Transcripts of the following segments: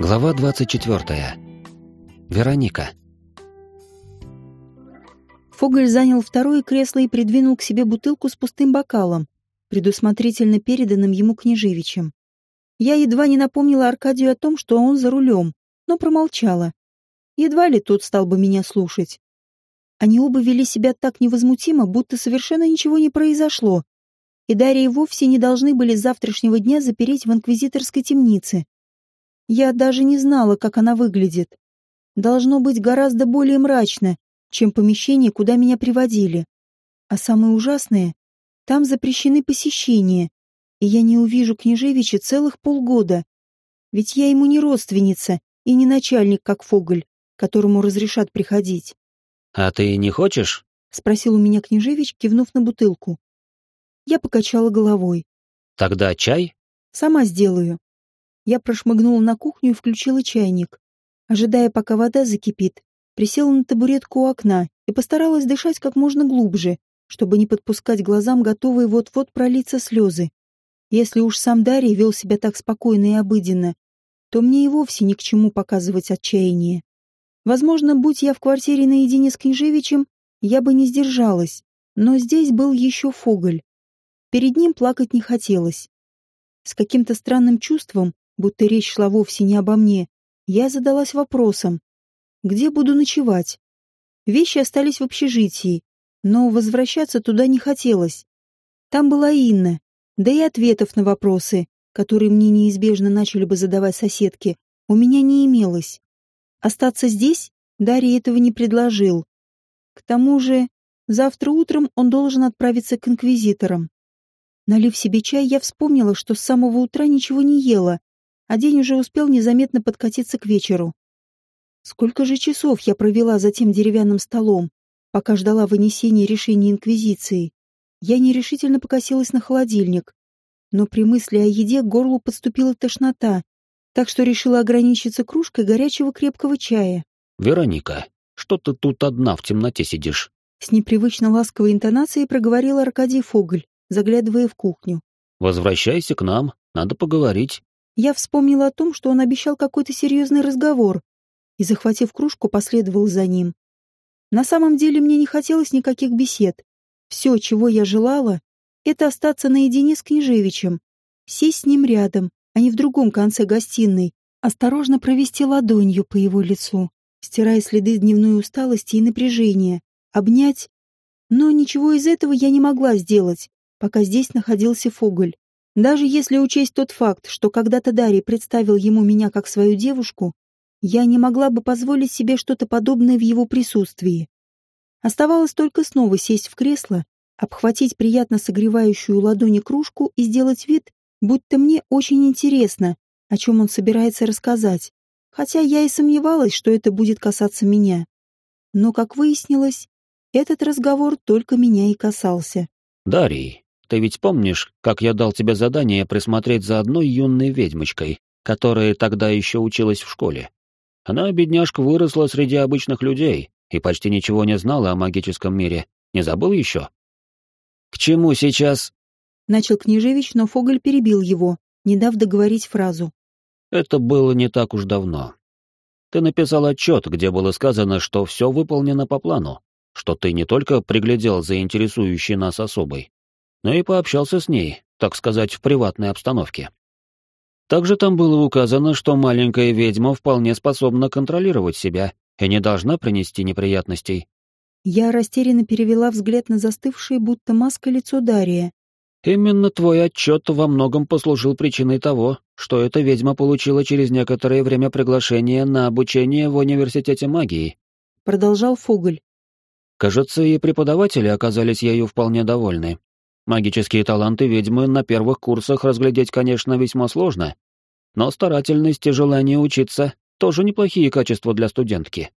Глава 24. Вероника. Фоголь занял второе кресло и придвинул к себе бутылку с пустым бокалом, предусмотрительно переданным ему княжевичем. Я едва не напомнила Аркадию о том, что он за рулем, но промолчала. Едва ли тот стал бы меня слушать. Они оба вели себя так невозмутимо, будто совершенно ничего не произошло, и Дарья вовсе не должны были с завтрашнего дня запереть в инквизиторской темнице. Я даже не знала, как она выглядит. Должно быть гораздо более мрачно, чем помещение, куда меня приводили. А самое ужасное, там запрещены посещения, и я не увижу княжевича целых полгода. Ведь я ему не родственница и не начальник, как Фоголь, которому разрешат приходить. «А ты не хочешь?» — спросил у меня княжевич, кивнув на бутылку. Я покачала головой. «Тогда чай?» «Сама сделаю». Я прошмыгнула на кухню и включила чайник. Ожидая, пока вода закипит, присела на табуретку у окна и постаралась дышать как можно глубже, чтобы не подпускать глазам готовые вот-вот пролиться слезы. Если уж сам Дарий вел себя так спокойно и обыденно, то мне и вовсе ни к чему показывать отчаяние. Возможно, будь я в квартире наедине с Княжевичем, я бы не сдержалась, но здесь был еще Фоголь. Перед ним плакать не хотелось. С каким-то странным чувством, будто речь шла вовсе не обо мне, я задалась вопросом, где буду ночевать? Вещи остались в общежитии, но возвращаться туда не хотелось. Там была Инна, да и ответов на вопросы, которые мне неизбежно начали бы задавать соседки, у меня не имелось. Остаться здесь Дарья этого не предложил. К тому же, завтра утром он должен отправиться к инквизиторам. Налив себе чай, я вспомнила, что с самого утра ничего не ела, а день уже успел незаметно подкатиться к вечеру. Сколько же часов я провела за тем деревянным столом, пока ждала вынесения решения Инквизиции. Я нерешительно покосилась на холодильник, но при мысли о еде к горлу подступила тошнота, так что решила ограничиться кружкой горячего крепкого чая. «Вероника, что ты тут одна в темноте сидишь?» С непривычно ласковой интонацией проговорил Аркадий Фоголь заглядывая в кухню. «Возвращайся к нам, надо поговорить». Я вспомнила о том, что он обещал какой-то серьезный разговор, и, захватив кружку, последовал за ним. На самом деле мне не хотелось никаких бесед. Все, чего я желала, это остаться наедине с Княжевичем, сесть с ним рядом, а не в другом конце гостиной, осторожно провести ладонью по его лицу, стирая следы дневной усталости и напряжения, обнять. Но ничего из этого я не могла сделать, пока здесь находился Фоголь. Даже если учесть тот факт, что когда-то Дарий представил ему меня как свою девушку, я не могла бы позволить себе что-то подобное в его присутствии. Оставалось только снова сесть в кресло, обхватить приятно согревающую ладони кружку и сделать вид, будто мне очень интересно, о чем он собирается рассказать, хотя я и сомневалась, что это будет касаться меня. Но, как выяснилось, этот разговор только меня и касался. «Дарий, ты ведь помнишь, как я дал тебе задание присмотреть за одной юной ведьмочкой, которая тогда еще училась в школе? Она, бедняжка, выросла среди обычных людей и почти ничего не знала о магическом мире. Не забыл еще? К чему сейчас? Начал Княжевич, но Фоголь перебил его, не дав договорить фразу. Это было не так уж давно. Ты написал отчет, где было сказано, что все выполнено по плану, что ты не только приглядел за интересующей нас особой, но и пообщался с ней, так сказать, в приватной обстановке. Также там было указано, что маленькая ведьма вполне способна контролировать себя и не должна принести неприятностей. Я растерянно перевела взгляд на застывшее, будто маска лицо Дария. Именно твой отчет во многом послужил причиной того, что эта ведьма получила через некоторое время приглашение на обучение в университете магии. Продолжал Фоголь. Кажется, и преподаватели оказались ею вполне довольны. Магические таланты ведьмы на первых курсах разглядеть, конечно, весьма сложно, но старательность и желание учиться — тоже неплохие качества для студентки.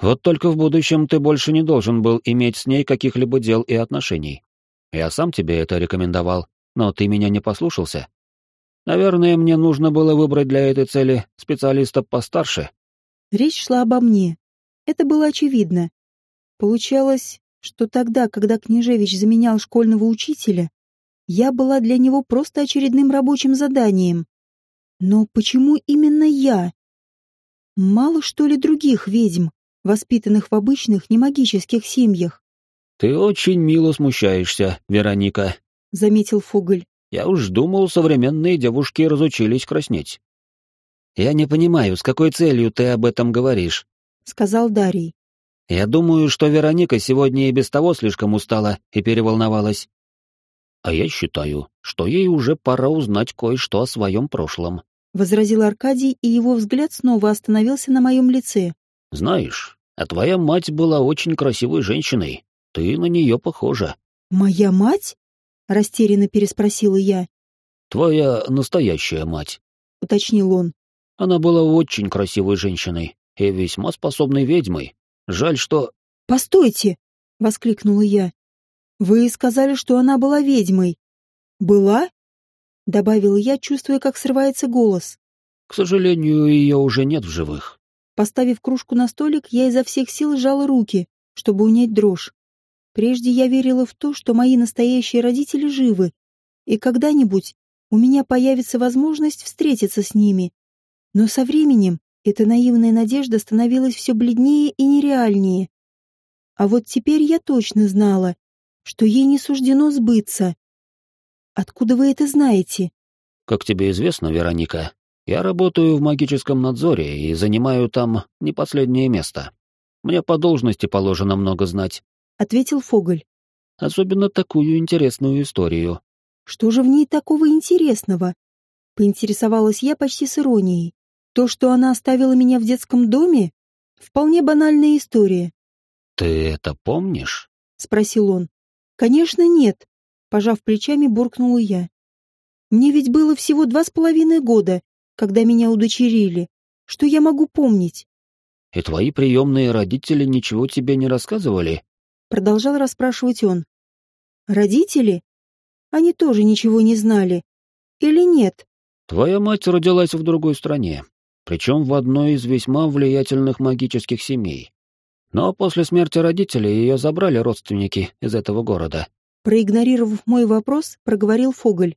Вот только в будущем ты больше не должен был иметь с ней каких-либо дел и отношений. Я сам тебе это рекомендовал, но ты меня не послушался. Наверное, мне нужно было выбрать для этой цели специалиста постарше. Речь шла обо мне. Это было очевидно. Получалось, что тогда, когда Княжевич заменял школьного учителя, я была для него просто очередным рабочим заданием. Но почему именно я? Мало что ли других ведьм, воспитанных в обычных немагических семьях? «Ты очень мило смущаешься, Вероника», — заметил Фуголь. «Я уж думал, современные девушки разучились краснеть». «Я не понимаю, с какой целью ты об этом говоришь», — сказал Дарий. «Я думаю, что Вероника сегодня и без того слишком устала и переволновалась. А я считаю, что ей уже пора узнать кое-что о своем прошлом», — возразил Аркадий, и его взгляд снова остановился на моем лице. «Знаешь, а твоя мать была очень красивой женщиной. Ты на нее похожа». «Моя мать?» — растерянно переспросила я. «Твоя настоящая мать», — уточнил он. «Она была очень красивой женщиной и весьма способной ведьмой. Жаль, что...» «Постойте!» — воскликнула я. Вы сказали, что она была ведьмой. Была? Добавил я, чувствуя, как срывается голос. К сожалению, ее уже нет в живых. Поставив кружку на столик, я изо всех сил сжала руки, чтобы унять дрожь. Прежде я верила в то, что мои настоящие родители живы, и когда-нибудь у меня появится возможность встретиться с ними. Но со временем эта наивная надежда становилась все бледнее и нереальнее. А вот теперь я точно знала, что ей не суждено сбыться. Откуда вы это знаете? Как тебе известно, Вероника, я работаю в магическом надзоре и занимаю там не последнее место. Мне по должности положено много знать. Ответил Фоголь. Особенно такую интересную историю. Что же в ней такого интересного? Поинтересовалась я почти с иронией. То, что она оставила меня в детском доме? Вполне банальная история. «Ты это помнишь?» — спросил он. «Конечно, нет», — пожав плечами, буркнула я. «Мне ведь было всего два с половиной года, когда меня удочерили. Что я могу помнить?» «И твои приемные родители ничего тебе не рассказывали?» Продолжал расспрашивать он. «Родители? Они тоже ничего не знали. Или нет?» «Твоя мать родилась в другой стране, причем в одной из весьма влиятельных магических семей. Но после смерти родителей ее забрали родственники из этого города. Проигнорировав мой вопрос, проговорил Фоголь.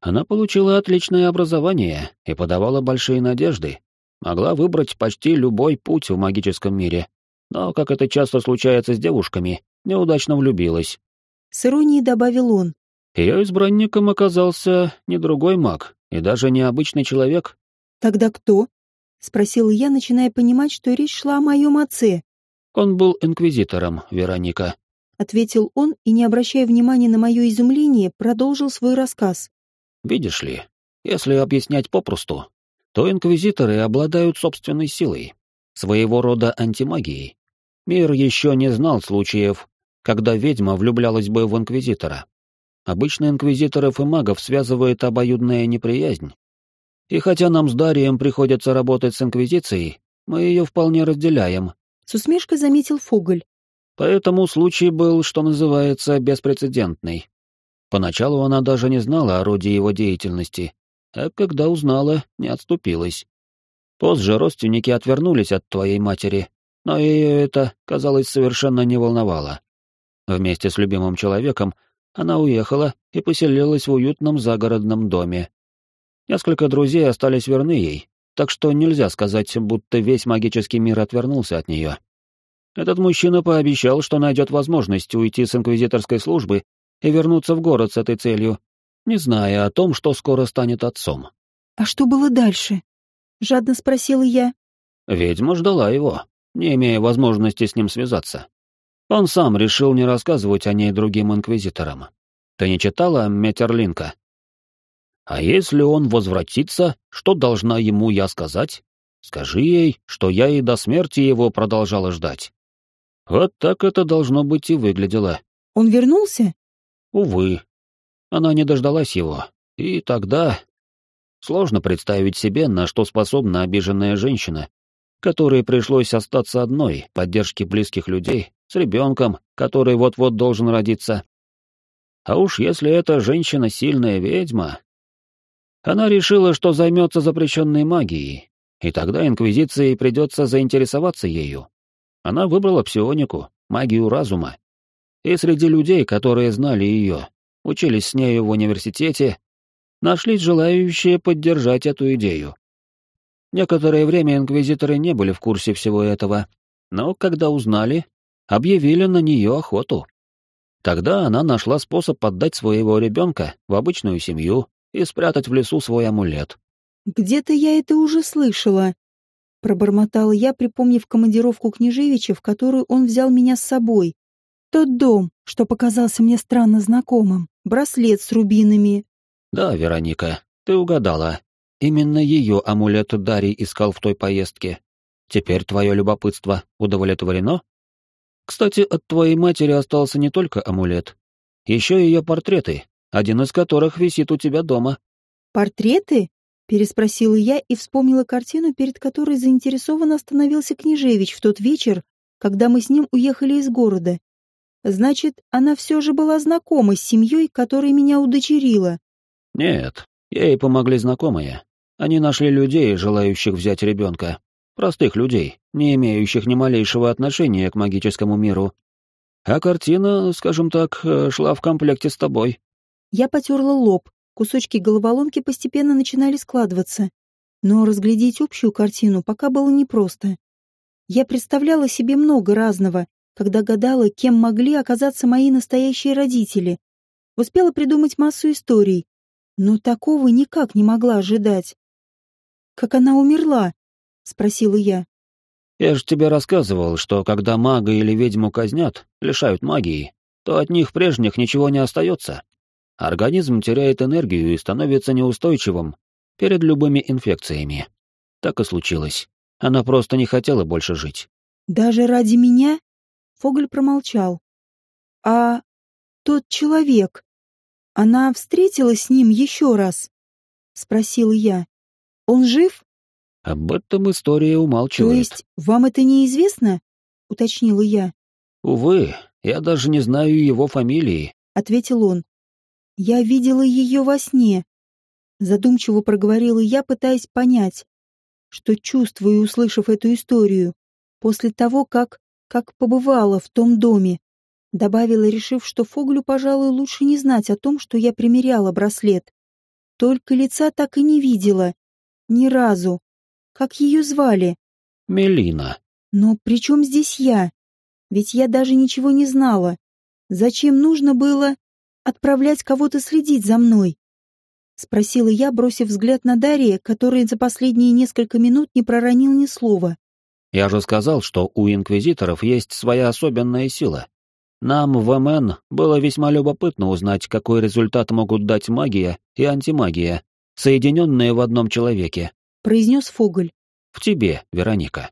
Она получила отличное образование и подавала большие надежды. Могла выбрать почти любой путь в магическом мире. Но, как это часто случается с девушками, неудачно влюбилась. С иронией добавил он. Ее избранником оказался не другой маг, и даже не обычный человек. «Тогда кто?» — спросил я, начиная понимать, что речь шла о моем отце. Он был инквизитором, Вероника. Ответил он и, не обращая внимания на мое изумление, продолжил свой рассказ. Видишь ли, если объяснять попросту, то инквизиторы обладают собственной силой, своего рода антимагией. Мир еще не знал случаев, когда ведьма влюблялась бы в инквизитора. Обычно инквизиторов и магов связывает обоюдная неприязнь. И хотя нам с Дарием приходится работать с инквизицией, мы ее вполне разделяем с усмешкой заметил Фоголь. Поэтому случай был, что называется, беспрецедентный. Поначалу она даже не знала о роде его деятельности, а когда узнала, не отступилась. Позже родственники отвернулись от твоей матери, но ее это, казалось, совершенно не волновало. Вместе с любимым человеком она уехала и поселилась в уютном загородном доме. Несколько друзей остались верны ей, так что нельзя сказать, будто весь магический мир отвернулся от нее. Этот мужчина пообещал, что найдет возможность уйти с инквизиторской службы и вернуться в город с этой целью, не зная о том, что скоро станет отцом. «А что было дальше?» — жадно спросила я. Ведьма ждала его, не имея возможности с ним связаться. Он сам решил не рассказывать о ней другим инквизиторам. Ты не читала Метерлинка? А если он возвратится, что должна ему я сказать? Скажи ей, что я и до смерти его продолжала ждать. Вот так это должно быть и выглядело. Он вернулся? Увы. Она не дождалась его. И тогда... Сложно представить себе, на что способна обиженная женщина, которой пришлось остаться одной, поддержки близких людей, с ребенком, который вот-вот должен родиться. А уж если эта женщина сильная ведьма, она решила, что займется запрещенной магией, и тогда Инквизиции придется заинтересоваться ею. Она выбрала псионику, магию разума. И среди людей, которые знали ее, учились с нею в университете, нашлись желающие поддержать эту идею. Некоторое время инквизиторы не были в курсе всего этого, но когда узнали, объявили на нее охоту. Тогда она нашла способ отдать своего ребенка в обычную семью и спрятать в лесу свой амулет. «Где-то я это уже слышала», — пробормотала я, припомнив командировку Княжевича, в которую он взял меня с собой. Тот дом, что показался мне странно знакомым, браслет с рубинами. «Да, Вероника, ты угадала. Именно ее амулет Дарий искал в той поездке. Теперь твое любопытство удовлетворено?» Кстати, от твоей матери остался не только амулет, еще ее портреты, один из которых висит у тебя дома. Портреты? переспросила я и вспомнила картину, перед которой заинтересованно остановился Княжевич в тот вечер, когда мы с ним уехали из города. Значит, она все же была знакома с семьей, которая меня удочерила. Нет, ей помогли знакомые. Они нашли людей, желающих взять ребенка, Простых людей, не имеющих ни малейшего отношения к магическому миру. А картина, скажем так, э, шла в комплекте с тобой. Я потерла лоб, кусочки головоломки постепенно начинали складываться. Но разглядеть общую картину пока было непросто. Я представляла себе много разного, когда гадала, кем могли оказаться мои настоящие родители. Успела придумать массу историй, но такого никак не могла ожидать. Как она умерла, — спросила я. «Я же тебе рассказывал, что когда мага или ведьму казнят, лишают магии, то от них прежних ничего не остается. Организм теряет энергию и становится неустойчивым перед любыми инфекциями. Так и случилось. Она просто не хотела больше жить. «Даже ради меня?» Фоголь промолчал. «А тот человек, она встретилась с ним еще раз?» — спросила я. «Он жив?» Об этом история умалчивает. То есть вам это неизвестно? уточнила я. Увы, я даже не знаю его фамилии, ответил он. Я видела ее во сне. Задумчиво проговорила я, пытаясь понять, что чувствую, услышав эту историю, после того, как как побывала в том доме. Добавила, решив, что Фоглю, пожалуй, лучше не знать о том, что я примеряла браслет. Только лица так и не видела. Ни разу. Как ее звали? Мелина. Но при чем здесь я? Ведь я даже ничего не знала. Зачем нужно было отправлять кого-то следить за мной? Спросила я, бросив взгляд на Дарья, который за последние несколько минут не проронил ни слова. Я же сказал, что у инквизиторов есть своя особенная сила. Нам в МН было весьма любопытно узнать, какой результат могут дать магия и антимагия, соединенные в одном человеке произнес Фоголь. «В тебе, Вероника».